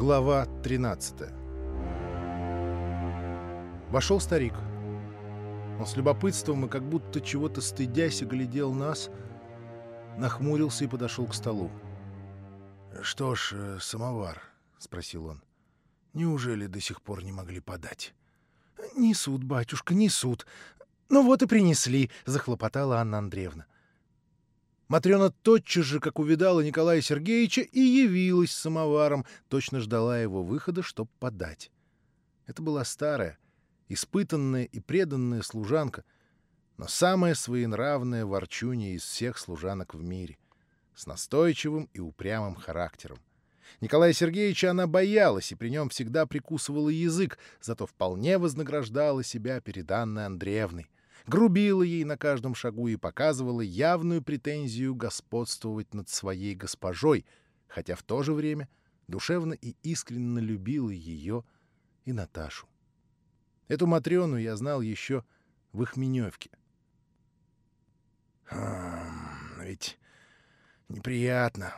Глава 13 Вошел старик. Он с любопытством и как будто чего-то стыдясь оглядел нас, нахмурился и подошел к столу. «Что ж, э, самовар?» — спросил он. «Неужели до сих пор не могли подать?» «Несут, батюшка, несут. Ну вот и принесли», — захлопотала Анна Андреевна. Матрена тотчас же, как увидала Николая Сергеевича, и явилась с самоваром, точно ждала его выхода, чтоб подать. Это была старая, испытанная и преданная служанка, но самая своенравная ворчунья из всех служанок в мире, с настойчивым и упрямым характером. Николая Сергеевича она боялась и при нем всегда прикусывала язык, зато вполне вознаграждала себя перед Анной Андреевной грубила ей на каждом шагу и показывала явную претензию господствовать над своей госпожой, хотя в то же время душевно и искренне любила ее и Наташу. Эту Матрёну я знал еще в Ихменевке. «Ведь неприятно,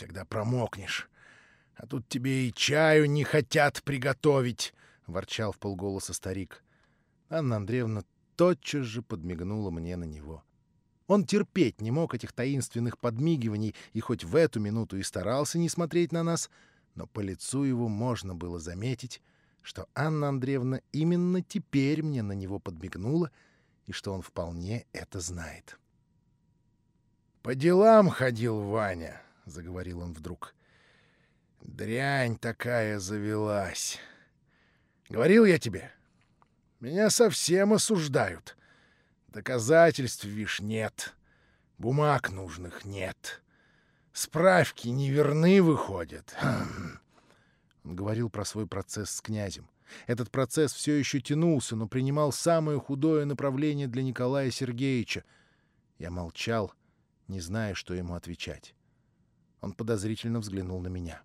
когда промокнешь, а тут тебе и чаю не хотят приготовить», — ворчал в полголоса старик. Анна Андреевна тотчас же подмигнула мне на него. Он терпеть не мог этих таинственных подмигиваний и хоть в эту минуту и старался не смотреть на нас, но по лицу его можно было заметить, что Анна Андреевна именно теперь мне на него подмигнула и что он вполне это знает. «По делам ходил Ваня», — заговорил он вдруг. «Дрянь такая завелась. Говорил я тебе, меня совсем осуждают. Доказательств, вишь, нет. Бумаг нужных нет. Справки неверны выходят. Он говорил про свой процесс с князем. Этот процесс все еще тянулся, но принимал самое худое направление для Николая Сергеевича. Я молчал, не зная, что ему отвечать. Он подозрительно взглянул на меня.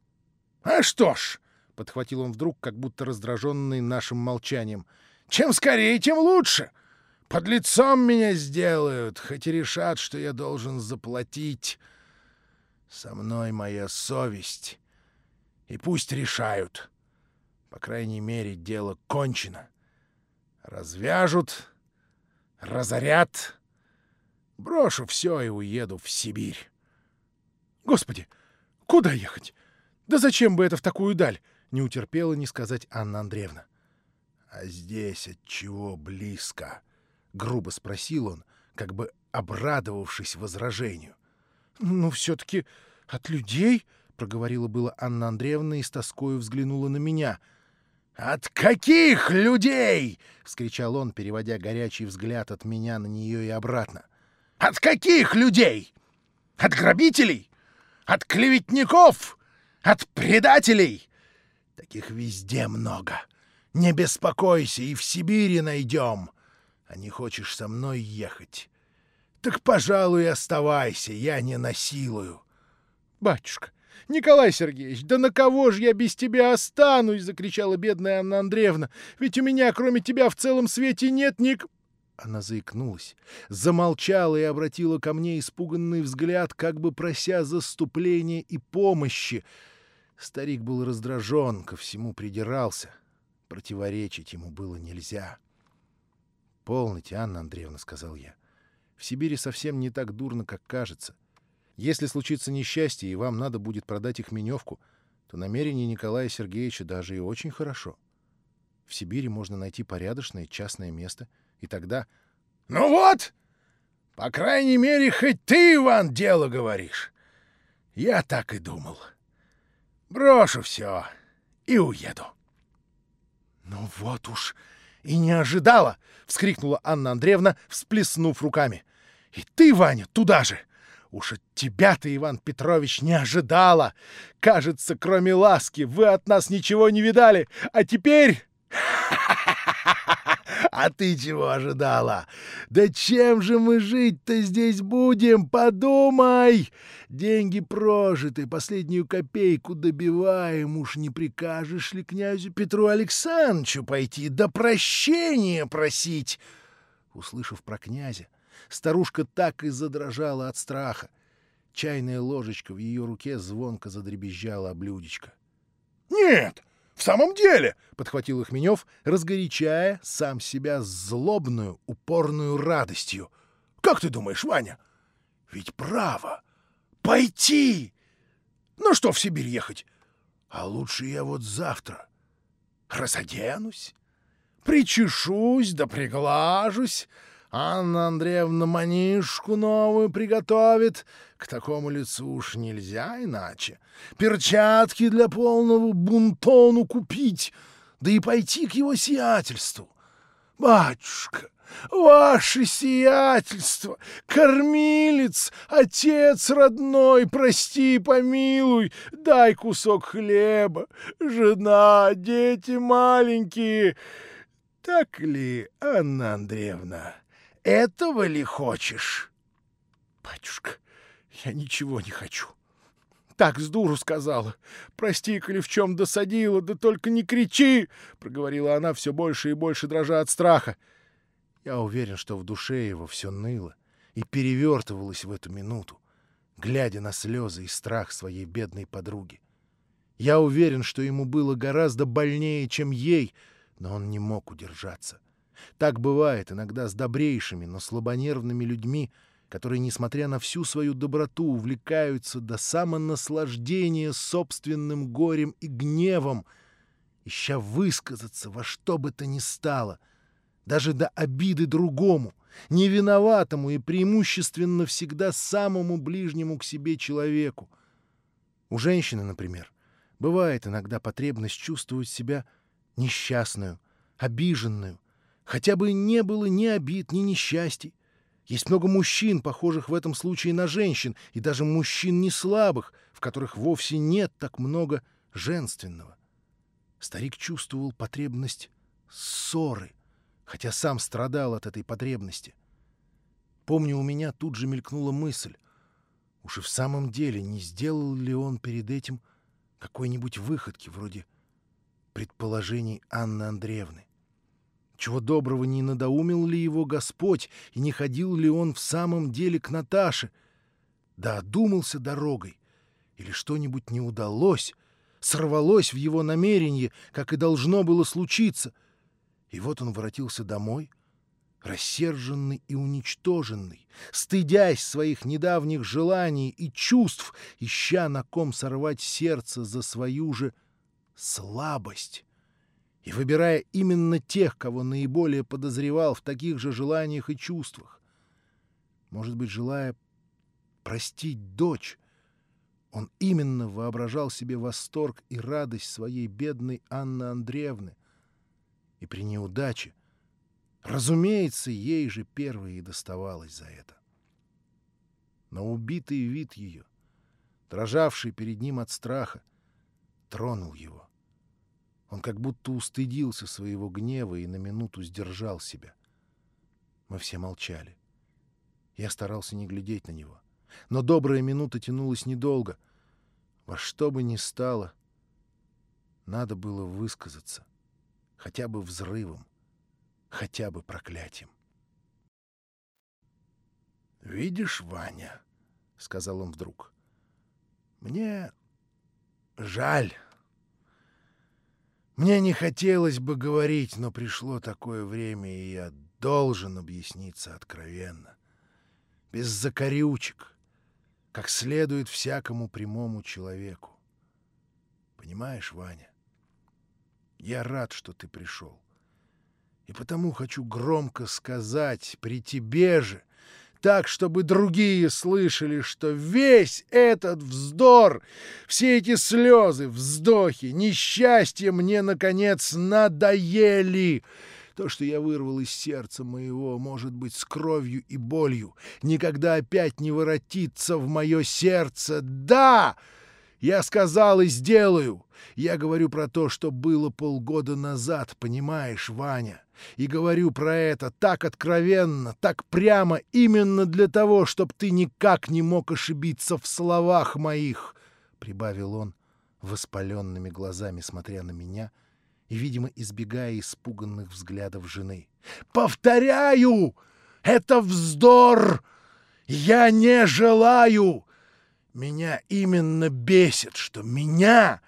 — А что ж, подхватил он вдруг, как будто раздраженный нашим молчанием. «Чем скорее, тем лучше! Под лицом меня сделают, хоть и решат, что я должен заплатить. Со мной моя совесть. И пусть решают. По крайней мере, дело кончено. Развяжут, разорят. Брошу все и уеду в Сибирь. Господи, куда ехать? Да зачем бы это в такую даль? Не утерпела не сказать Анна Андреевна. — А здесь от чего близко? — грубо спросил он, как бы обрадовавшись возражению. — Ну, все-таки от людей, — проговорила было Анна Андреевна и с тоскою взглянула на меня. — От каких людей? — вскричал он, переводя горячий взгляд от меня на нее и обратно. — От каких людей? От грабителей? От клеветников? От предателей? Таких везде много. Не беспокойся, и в Сибири найдем. А не хочешь со мной ехать? Так, пожалуй, оставайся, я не насилую. — Батюшка, Николай Сергеевич, да на кого же я без тебя останусь? — закричала бедная Анна Андреевна. — Ведь у меня, кроме тебя, в целом свете нет ник... Она заикнулась, замолчала и обратила ко мне испуганный взгляд, как бы прося заступления и помощи. Старик был раздражен, ко всему придирался. Противоречить ему было нельзя. — Полните, Анна Андреевна, — сказал я. — В Сибири совсем не так дурно, как кажется. Если случится несчастье, и вам надо будет продать их меневку, то намерение Николая Сергеевича даже и очень хорошо. В Сибири можно найти порядочное частное место, и тогда... — Ну вот! По крайней мере, хоть ты, Иван, дело говоришь. Я так и думал. — Брошу все и уеду. — Ну вот уж и не ожидала! — вскрикнула Анна Андреевна, всплеснув руками. — И ты, Ваня, туда же! Уж от тебя-то, Иван Петрович, не ожидала! Кажется, кроме ласки, вы от нас ничего не видали, а теперь... А ты чего ожидала? Да чем же мы жить-то здесь будем? Подумай! Деньги прожиты, последнюю копейку добиваем. Уж не прикажешь ли князю Петру Александровичу пойти да прощения просить? Услышав про князя, старушка так и задрожала от страха. Чайная ложечка в ее руке звонко задребезжала о блюдечко. Нет, в самом деле, — подхватил Ихменев, разгорячая сам себя злобную, упорную радостью. Как ты думаешь, Ваня? Ведь право. Пойти! Ну что в Сибирь ехать? А лучше я вот завтра разоденусь, причешусь да приглажусь, Анна Андреевна манишку новую приготовит. К такому лицу уж нельзя иначе. Перчатки для полного бунтону купить, да и пойти к его сиятельству. Батюшка, ваше сиятельство, кормилец, отец родной, прости, помилуй, дай кусок хлеба, жена, дети маленькие. Так ли, Анна Андреевна?» Этого ли хочешь? — Батюшка, я ничего не хочу. Так с дуру сказала. Прости, коли в чем досадила, да только не кричи, — проговорила она все больше и больше, дрожа от страха. Я уверен, что в душе его все ныло и перевертывалось в эту минуту, глядя на слезы и страх своей бедной подруги. Я уверен, что ему было гораздо больнее, чем ей, но он не мог удержаться. — так бывает иногда с добрейшими, но слабонервными людьми, которые, несмотря на всю свою доброту, увлекаются до самонаслаждения собственным горем и гневом, ища высказаться во что бы то ни стало, даже до обиды другому, невиноватому и преимущественно всегда самому ближнему к себе человеку. У женщины, например, бывает иногда потребность чувствовать себя несчастную, обиженную, Хотя бы не было ни обид, ни несчастий. Есть много мужчин, похожих в этом случае на женщин, и даже мужчин не слабых, в которых вовсе нет так много женственного. Старик чувствовал потребность ссоры, хотя сам страдал от этой потребности. Помню, у меня тут же мелькнула мысль, уж и в самом деле не сделал ли он перед этим какой-нибудь выходки вроде предположений Анны Андреевны. Чего доброго не надоумил ли его Господь, и не ходил ли он в самом деле к Наташе? Да одумался дорогой, или что-нибудь не удалось, сорвалось в его намерении, как и должно было случиться. И вот он воротился домой, рассерженный и уничтоженный, стыдясь своих недавних желаний и чувств, ища на ком сорвать сердце за свою же слабость и выбирая именно тех, кого наиболее подозревал в таких же желаниях и чувствах. Может быть, желая простить дочь, он именно воображал себе восторг и радость своей бедной Анны Андреевны. И при неудаче, разумеется, ей же первой и доставалось за это. Но убитый вид ее, дрожавший перед ним от страха, тронул его. Он как будто устыдился своего гнева и на минуту сдержал себя. Мы все молчали. Я старался не глядеть на него. Но добрая минута тянулась недолго. Во что бы ни стало, надо было высказаться. Хотя бы взрывом, хотя бы проклятием. «Видишь, Ваня», — сказал он вдруг, — «мне жаль». Мне не хотелось бы говорить, но пришло такое время, и я должен объясниться откровенно. Без закорючек, как следует всякому прямому человеку. Понимаешь, Ваня, я рад, что ты пришел. И потому хочу громко сказать при тебе же, так, чтобы другие слышали, что весь этот вздор, все эти слезы, вздохи, несчастья мне, наконец, надоели. То, что я вырвал из сердца моего, может быть, с кровью и болью, никогда опять не воротится в мое сердце. Да! Я сказал и сделаю. Я говорю про то, что было полгода назад, понимаешь, Ваня? И говорю про это так откровенно, так прямо, именно для того, чтобы ты никак не мог ошибиться в словах моих, — прибавил он, воспаленными глазами смотря на меня и, видимо, избегая испуганных взглядов жены. — Повторяю! Это вздор! Я не желаю! Меня именно бесит, что меня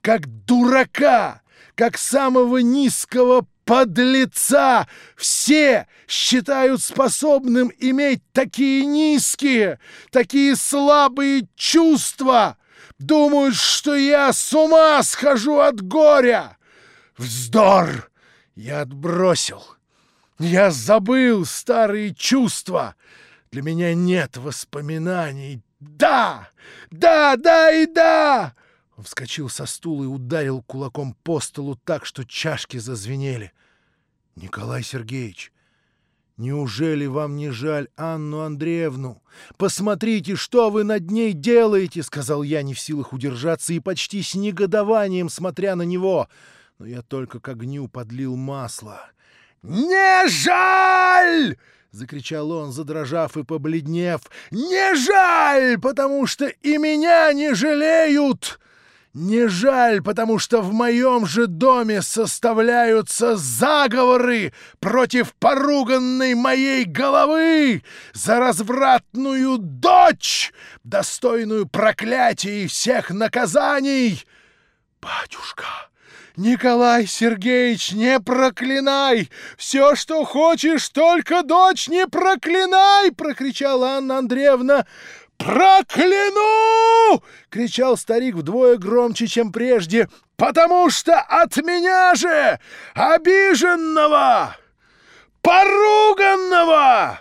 как дурака, как самого низкого подлеца! Все считают способным иметь такие низкие, такие слабые чувства! Думают, что я с ума схожу от горя! Вздор! Я отбросил. Я забыл старые чувства. Для меня нет воспоминаний. Да! Да, да и да! Вскочил со стула и ударил кулаком по столу так, что чашки зазвенели. «Николай Сергеевич, неужели вам не жаль Анну Андреевну? Посмотрите, что вы над ней делаете!» — сказал я, не в силах удержаться и почти с негодованием, смотря на него. Но я только к огню подлил масло. «Не жаль!» — закричал он, задрожав и побледнев. «Не жаль, потому что и меня не жалеют!» Не жаль, потому что в моем же доме составляются заговоры против поруганной моей головы за развратную дочь, достойную проклятий и всех наказаний. Батюшка, Николай Сергеевич, не проклинай! Все, что хочешь, только дочь не проклинай! — прокричала Анна Андреевна. «Прокляну!» — кричал старик вдвое громче, чем прежде. «Потому что от меня же, обиженного, поруганного,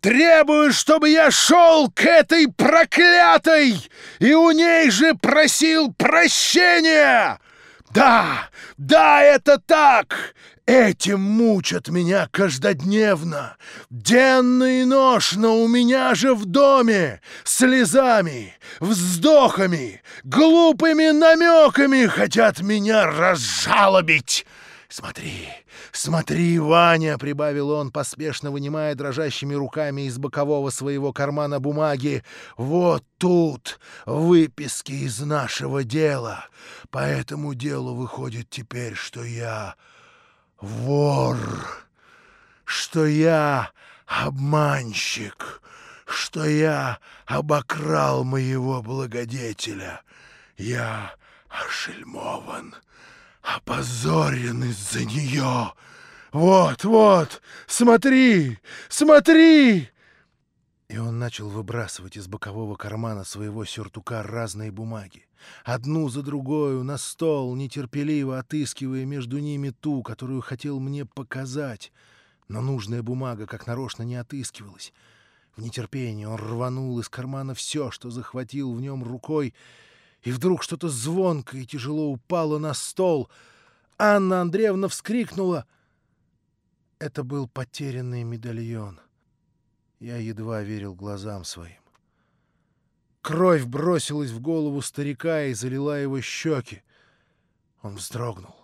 требую, чтобы я шел к этой проклятой и у ней же просил прощения!» «Да, да, это так! Этим мучат меня каждодневно, денно и ношно у меня же в доме, слезами, вздохами, глупыми намеками хотят меня разжалобить. Смотри, смотри, Ваня, — прибавил он, поспешно вынимая дрожащими руками из бокового своего кармана бумаги, — вот тут выписки из нашего дела. По этому делу выходит теперь, что я вор, что я обманщик, что я обокрал моего благодетеля. Я ошельмован, опозорен из-за нее. Вот, вот, смотри, смотри!» И он начал выбрасывать из бокового кармана своего сюртука разные бумаги одну за другою на стол, нетерпеливо отыскивая между ними ту, которую хотел мне показать. Но нужная бумага как нарочно не отыскивалась. В нетерпении он рванул из кармана все, что захватил в нем рукой, и вдруг что-то звонко и тяжело упало на стол. Анна Андреевна вскрикнула. Это был потерянный медальон. Я едва верил глазам своим. Кровь бросилась в голову старика и залила его щеки. Он вздрогнул.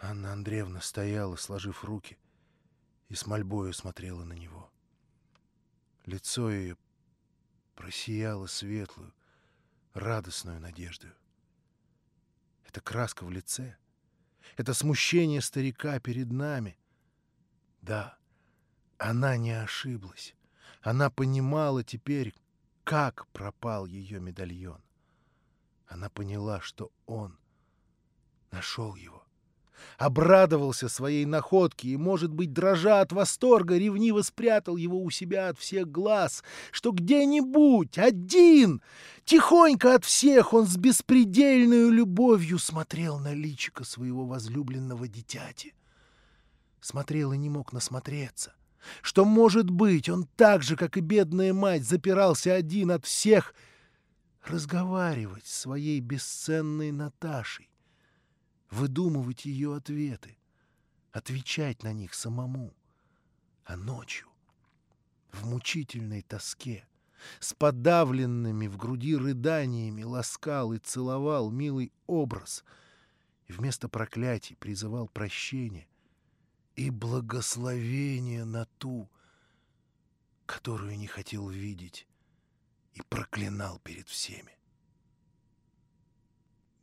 Анна Андреевна стояла, сложив руки, и с мольбою смотрела на него. Лицо ее просияло светлую, радостную надеждою. Это краска в лице, это смущение старика перед нами. Да, она не ошиблась. Она понимала теперь, как пропал ее медальон. Она поняла, что он нашел его. Обрадовался своей находке и, может быть, дрожа от восторга, ревниво спрятал его у себя от всех глаз, что где-нибудь один, тихонько от всех, он с беспредельной любовью смотрел на личико своего возлюбленного дитяти. Смотрел и не мог насмотреться — что, может быть, он так же, как и бедная мать, запирался один от всех, разговаривать с своей бесценной Наташей, выдумывать ее ответы, отвечать на них самому, а ночью, в мучительной тоске, с подавленными в груди рыданиями ласкал и целовал милый образ и вместо проклятий призывал прощения, и благословение на ту, которую не хотел видеть и проклинал перед всеми.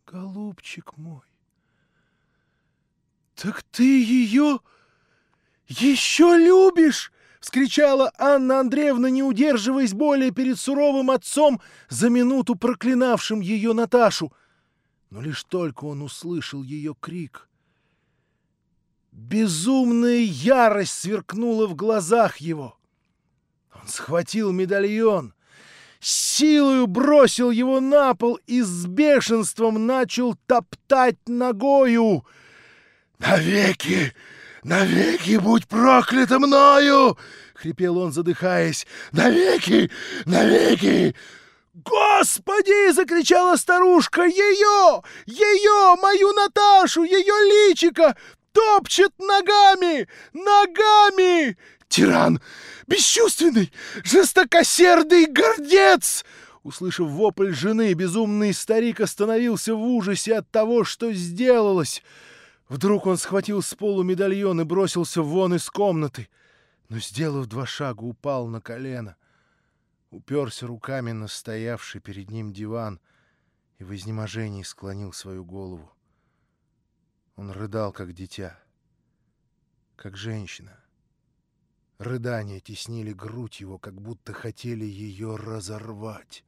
«Голубчик мой, так ты ее еще любишь?» — вскричала Анна Андреевна, не удерживаясь более перед суровым отцом, за минуту проклинавшим ее Наташу. Но лишь только он услышал ее крик. Безумная ярость сверкнула в глазах его. Он схватил медальон, силою бросил его на пол и с бешенством начал топтать ногою. «Навеки! Навеки будь проклята мною!» — хрипел он, задыхаясь. «Навеки! Навеки!» «Господи!» — закричала старушка. «Ее! Ее! Мою Наташу! Ее личика! Топчет ногами! Ногами! Тиран! Бесчувственный! Жестокосердый гордец!» Услышав вопль жены, безумный старик остановился в ужасе от того, что сделалось. Вдруг он схватил с полу медальон и бросился вон из комнаты, но, сделав два шага, упал на колено уперся руками на стоявший перед ним диван и в изнеможении склонил свою голову. Он рыдал, как дитя, как женщина. Рыдания теснили грудь его, как будто хотели ее разорвать.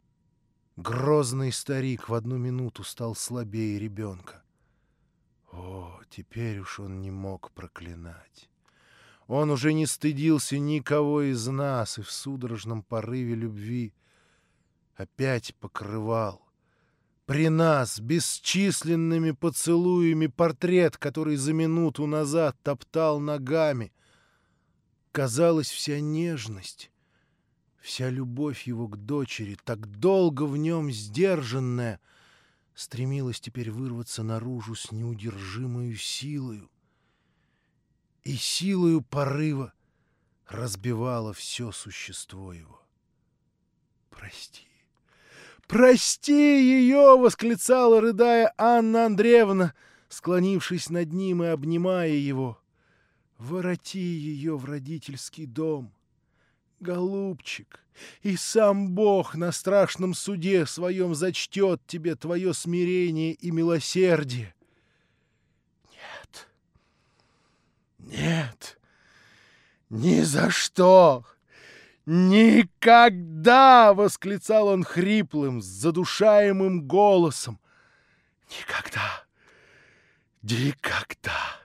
Грозный старик в одну минуту стал слабее ребенка. О, теперь уж он не мог проклинать. Он уже не стыдился никого из нас и в судорожном порыве любви опять покрывал. При нас бесчисленными поцелуями портрет, который за минуту назад топтал ногами. Казалось, вся нежность, вся любовь его к дочери, так долго в нем сдержанная, стремилась теперь вырваться наружу с неудержимой силою и силою порыва разбивала все существо его. «Прости, прости ее!» — восклицала, рыдая Анна Андреевна, склонившись над ним и обнимая его. «Вороти ее в родительский дом!» Голубчик, и сам Бог на страшном суде своем зачтет тебе твое смирение и милосердие. Нет, ни за что! «Никогда!» — восклицал он хриплым, задушаемым голосом. «Никогда! Никогда!»